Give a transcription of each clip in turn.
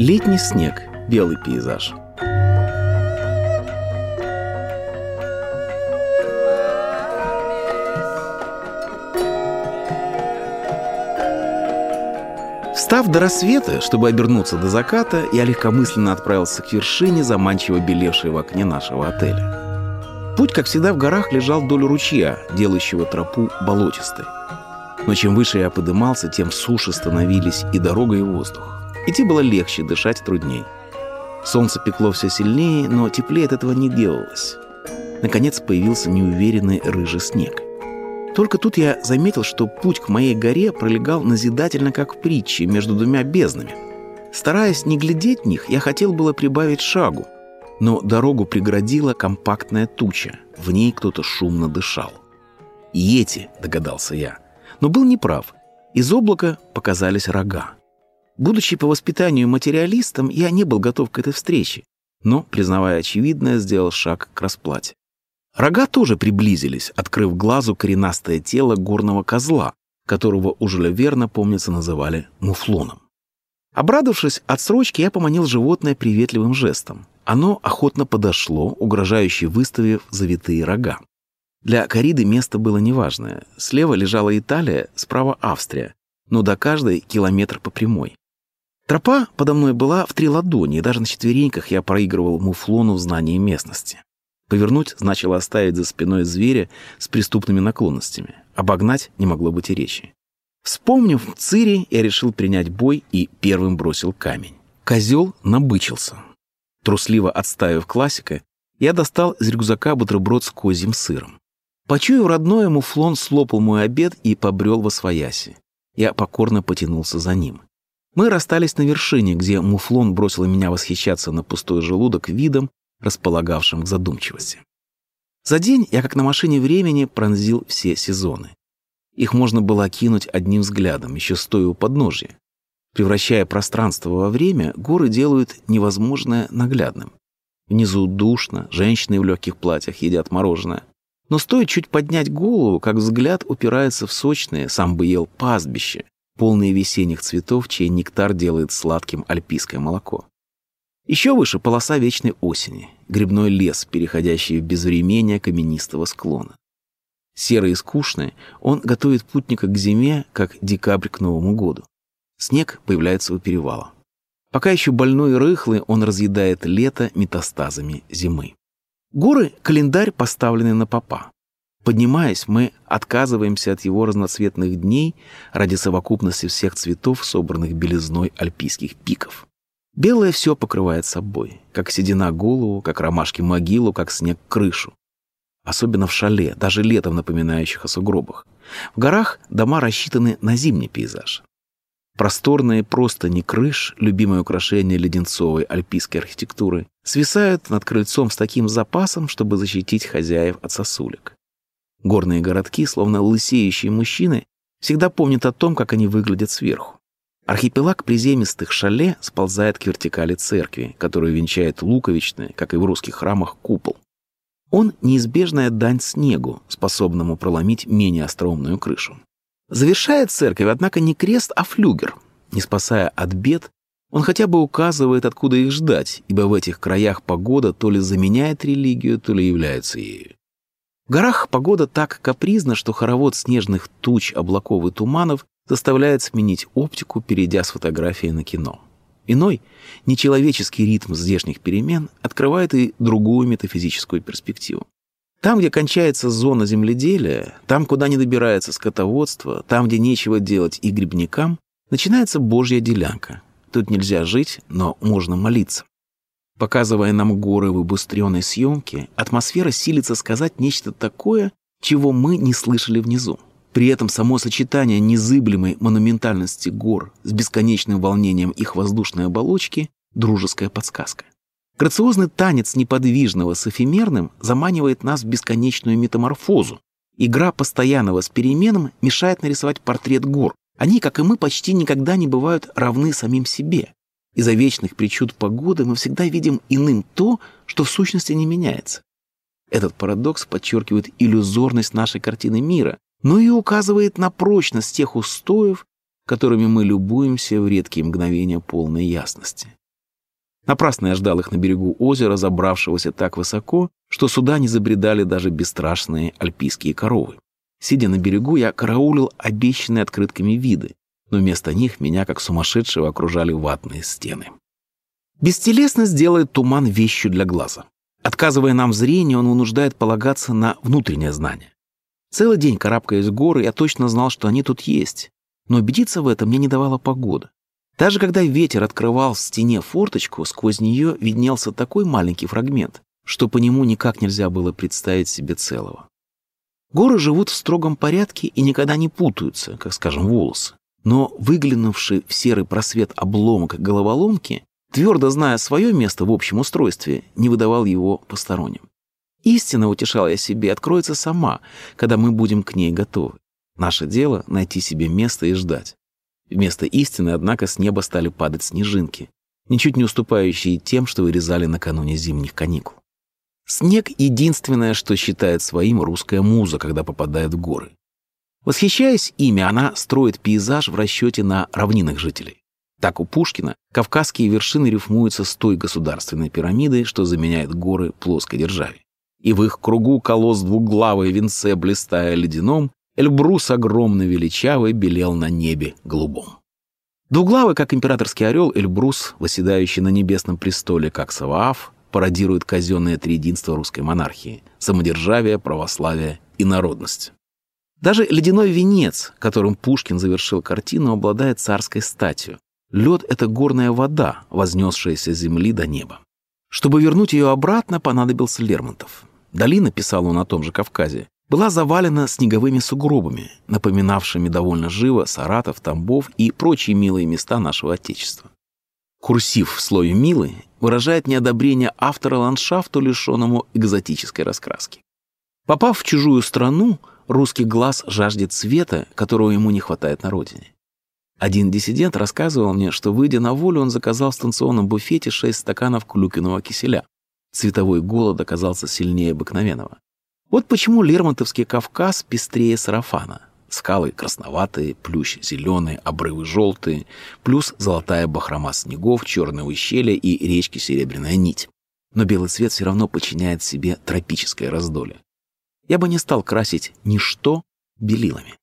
Летний снег, белый пейзаж. Встав до рассвета, чтобы обернуться до заката, я легкомысленно отправился к вершине, заманчиво белевшей в окне нашего отеля. Путь, как всегда, в горах лежал вдоль ручья, делающего тропу болотистой. Но чем выше я подымался, тем суше становились и дорога, и воздух. Идти было легче, дышать трудней. Солнце пекло все сильнее, но теплее от этого не делалось. Наконец появился неуверенный рыжий снег. Только тут я заметил, что путь к моей горе пролегал назидательно, как в притче, между двумя безднами. Стараясь не глядеть в них, я хотел было прибавить шагу, но дорогу преградила компактная туча. В ней кто-то шумно дышал. «Йети», — догадался я. Но был неправ. Из облака показались рога. Будучи по воспитанию материалистом, я не был готов к этой встрече, но, признавая очевидное, сделал шаг к расплате. Рога тоже приблизились, открыв глазу коренастое тело горного козла, которого у Жюля помнится, называли муфлоном. Обрадовавшись отсрочке, я поманил животное приветливым жестом. Оно охотно подошло, угрожающе выставив завитые рога. Для кориды место было неважное. Слева лежала Италия, справа Австрия, но до каждой километр по прямой. Тропа подо мной была в три ладони, и даже на четвереньках я проигрывал муфлону в знании местности. Повернуть значило оставить за спиной зверя с преступными наклонностями. Обогнать не могло быть и речи. Вспомнив Цири, я решил принять бой и первым бросил камень. Козел набычился. Трусливо отставив классика, я достал из рюкзака бутерброд с козьим сыром. Почуяв родное, муфлон слопал мой обед и побрел во свояси. Я покорно потянулся за ним. Мы расстались на вершине, где муфлон бросил меня восхищаться на пустой желудок видом, располагавшим к задумчивости. За день я, как на машине времени, пронзил все сезоны. Их можно было окинуть одним взглядом, еще стоя у подножия. Превращая пространство во время, горы делают невозможное наглядным. Внизу душно, женщины в легких платьях едят мороженое. Но стоит чуть поднять голову, как взгляд упирается в сочные, сам бы ел, пастбище, полные весенних цветов, чей нектар делает сладким альпийское молоко. Еще выше полоса вечной осени, грибной лес, переходящий в безвременье каменистого склона. Серый и скучный, он готовит путника к зиме, как декабрь к Новому году. Снег появляется у перевала. Пока еще больной и рыхлый, он разъедает лето метастазами зимы. Горы — календарь, поставленный на попа. Поднимаясь, мы отказываемся от его разноцветных дней ради совокупности всех цветов, собранных белизной альпийских пиков. Белое все покрывает собой, как седина голову, как ромашки могилу, как снег крышу. Особенно в шале, даже летом напоминающих о сугробах. В горах дома рассчитаны на зимний пейзаж. Просторные простыни крыш, любимое украшение леденцовой альпийской архитектуры, свисают над крыльцом с таким запасом, чтобы защитить хозяев от сосулек. Горные городки, словно лысеющие мужчины, всегда помнят о том, как они выглядят сверху. Архипелаг приземистых шале сползает к вертикали церкви, которую венчает луковичный, как и в русских храмах, купол. Он — неизбежная дань снегу, способному проломить менее остроумную крышу. Завершает церковь, однако, не крест, а флюгер. Не спасая от бед, он хотя бы указывает, откуда их ждать, ибо в этих краях погода то ли заменяет религию, то ли является ею. В горах погода так капризна, что хоровод снежных туч, облаков и туманов заставляет сменить оптику, перейдя с фотографии на кино. Иной, нечеловеческий ритм здешних перемен открывает и другую метафизическую перспективу. Там, где кончается зона земледелия, там, куда не добирается скотоводство, там, где нечего делать и грибникам, начинается божья делянка. Тут нельзя жить, но можно молиться. Показывая нам горы в убыстренной съемке, атмосфера силится сказать нечто такое, чего мы не слышали внизу. При этом само сочетание незыблемой монументальности гор с бесконечным волнением их воздушной оболочки – дружеская подсказка. Грациозный танец неподвижного с эфемерным заманивает нас в бесконечную метаморфозу. Игра постоянного с переменом мешает нарисовать портрет гор. Они, как и мы, почти никогда не бывают равны самим себе. Из-за вечных причуд погоды мы всегда видим иным то, что в сущности не меняется. Этот парадокс подчеркивает иллюзорность нашей картины мира, но и указывает на прочность тех устоев, которыми мы любуемся в редкие мгновения полной ясности. Напрасно я ждал их на берегу озера, забравшегося так высоко, что сюда не забредали даже бесстрашные альпийские коровы. Сидя на берегу, я караулил обещанные открытками виды, но вместо них меня, как сумасшедшего, окружали ватные стены. Бестелесность делает туман вещью для глаза. Отказывая нам в зрении, он вынуждает полагаться на внутреннее знание. Целый день карабкаясь в горы, я точно знал, что они тут есть. Но убедиться в этом мне не давала погода. Даже когда ветер открывал в стене форточку, сквозь нее виднелся такой маленький фрагмент, что по нему никак нельзя было представить себе целого. Горы живут в строгом порядке и никогда не путаются, как, скажем, волосы. Но выглянувший в серый просвет обломок головоломки, твердо зная свое место в общем устройстве, не выдавал его посторонним. Истина, утешал я себе, откроется сама, когда мы будем к ней готовы. Наше дело — найти себе место и ждать. Вместо истины, однако, с неба стали падать снежинки, ничуть не уступающие тем, что вырезали накануне зимних каникул. Снег — единственное, что считает своим русская муза, когда попадает в горы. Восхищаясь ими, она строит пейзаж в расчете на равнинных жителей. Так у Пушкина кавказские вершины рифмуются с той государственной пирамидой, что заменяет горы плоской державе. И в их кругу колосс двуглавой венце, блистая ледяном, Эльбрус огромно величавый белел на небе голубом. Двуглавый, как императорский орел, Эльбрус, восседающий на небесном престоле, как Савааф, пародирует казенное триединство русской монархии – самодержавие, православие и народность. Даже ледяной венец, которым Пушкин завершил картину, обладает царской статью. Лед — это горная вода, вознесшаяся с земли до неба. Чтобы вернуть ее обратно, понадобился Лермонтов. Долина, писал он на том же Кавказе, была завалена снеговыми сугробами, напоминавшими довольно живо Саратов, Тамбов и прочие милые места нашего Отечества. Курсив в слое «милый» выражает неодобрение автора ландшафту, лишенному экзотической раскраски. Попав в чужую страну, русский глаз жаждет цвета, которого ему не хватает на родине. Один диссидент рассказывал мне, что, выйдя на волю, он заказал в станционном буфете шесть стаканов клюкиного киселя. Цветовой голод оказался сильнее обыкновенного. Вот почему Лермонтовский Кавказ пестрее сарафана. Скалы красноватые, плющ зеленый, обрывы желтые, плюс золотая бахрома снегов, черные ущелья и речки Серебряная нить. Но белый цвет все равно подчиняет себе тропическое раздолье. Я бы не стал красить ничто белилами.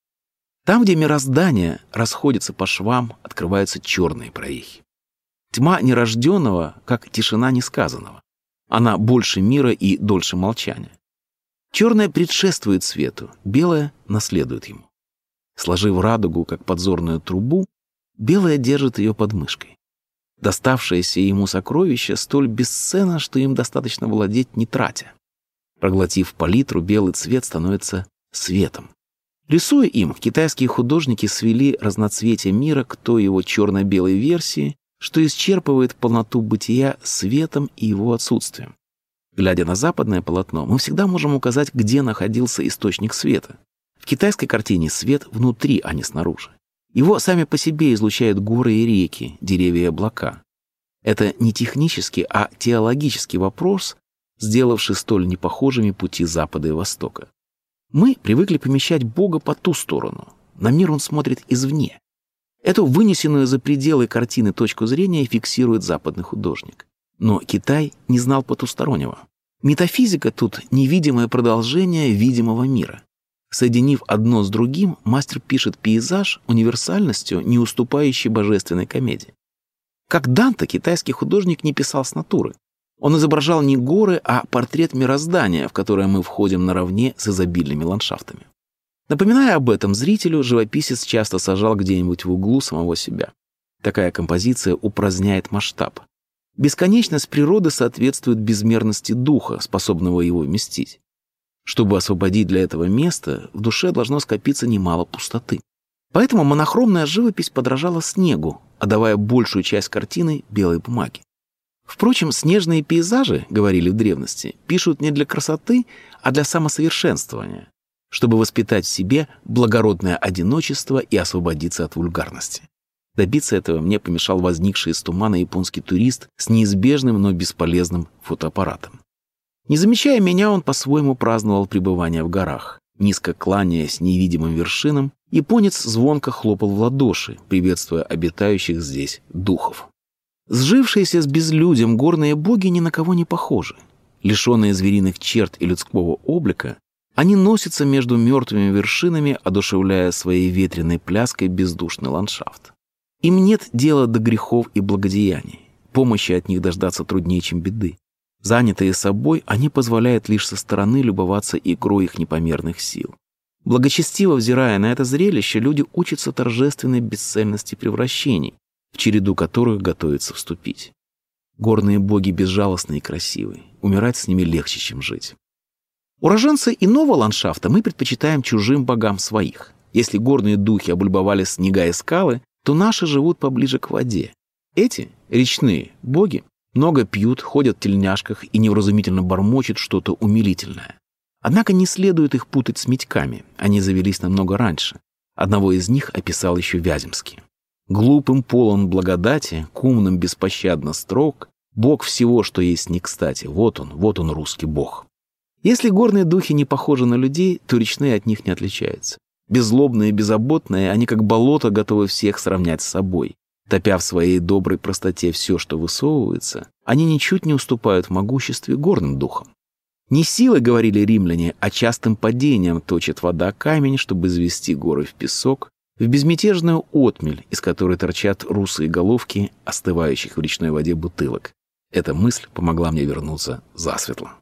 Там, где мироздание расходится по швам, открываются черные прорехи. Тьма нерожденного, как тишина несказанного. Она больше мира и дольше молчания. Черное предшествует свету, белое наследует ему. Сложив радугу, как подзорную трубу, белое держит ее под мышкой. Доставшееся ему сокровище столь бесценно, что им достаточно владеть, не тратя. Проглотив палитру, белый цвет становится светом. Рисуя им, китайские художники свели разноцветие мира к той его черно-белой версии, что исчерпывает полноту бытия светом и его отсутствием. Глядя на западное полотно, мы всегда можем указать, где находился источник света. В китайской картине свет внутри, а не снаружи. Его сами по себе излучают горы и реки, деревья и облака. Это не технический, а теологический вопрос, сделавший столь непохожими пути Запада и Востока. Мы привыкли помещать Бога по ту сторону. На мир он смотрит извне. Эту вынесенную за пределы картины точку зрения фиксирует западный художник. Но Китай не знал потустороннего. Метафизика тут невидимое продолжение видимого мира. Соединив одно с другим, мастер пишет пейзаж универсальностью, не уступающей божественной комедии. Как Данте, китайский художник не писал с натуры. Он изображал не горы, а портрет мироздания, в которое мы входим наравне с изобильными ландшафтами. Напоминая об этом зрителю, живописец часто сажал где-нибудь в углу самого себя. Такая композиция упраздняет масштаб. Бесконечность природы соответствует безмерности духа, способного его вместить. Чтобы освободить для этого место, в душе должно скопиться немало пустоты. Поэтому монохромная живопись подражала снегу, отдавая большую часть картины белой бумаги. Впрочем, снежные пейзажи, говорили в древности, пишут не для красоты, а для самосовершенствования, чтобы воспитать в себе благородное одиночество и освободиться от вульгарности. Добиться этого мне помешал возникший из тумана японский турист с неизбежным, но бесполезным фотоаппаратом. Не замечая меня, он по-своему праздновал пребывание в горах. Низко кланяясь невидимым вершинам, японец звонко хлопал в ладоши, приветствуя обитающих здесь духов. Сжившиеся с безлюдем горные боги ни на кого не похожи. Лишенные звериных черт и людского облика, они носятся между мертвыми вершинами, одушевляя своей ветреной пляской бездушный ландшафт. Им нет дела до грехов и благодеяний. Помощи от них дождаться труднее, чем беды. Занятые собой, они позволяют лишь со стороны любоваться игрой их непомерных сил. Благочестиво взирая на это зрелище, люди учатся торжественной бесцельности превращений, в череду которых готовятся вступить. Горные боги безжалостны и красивы, умирать с ними легче, чем жить. Уроженцы иного ландшафта мы предпочитаем чужим богам своих. Если горные духи облюбовали снега и скалы, то наши живут поближе к воде. Эти, речные, боги, много пьют, ходят в тельняшках и невразумительно бормочут что-то умилительное. Однако не следует их путать с медьками, они завелись намного раньше. Одного из них описал еще Вяземский. Глупым полон благодати, к умным беспощадно строг, Бог всего, что есть не кстати. Вот он, вот он, русский Бог. Если горные духи не похожи на людей, то речные от них не отличаются. Беззлобные и беззаботные, они как болото готовы всех сравнять с собой. Топя в своей доброй простоте все, что высовывается, они ничуть не уступают в могуществе горным духам. Не силой, говорили римляне, а частым падением точит вода камень, чтобы извести горы в песок, в безмятежную отмель, из которой торчат русые головки остывающих в речной воде бутылок. Эта мысль помогла мне вернуться засветло.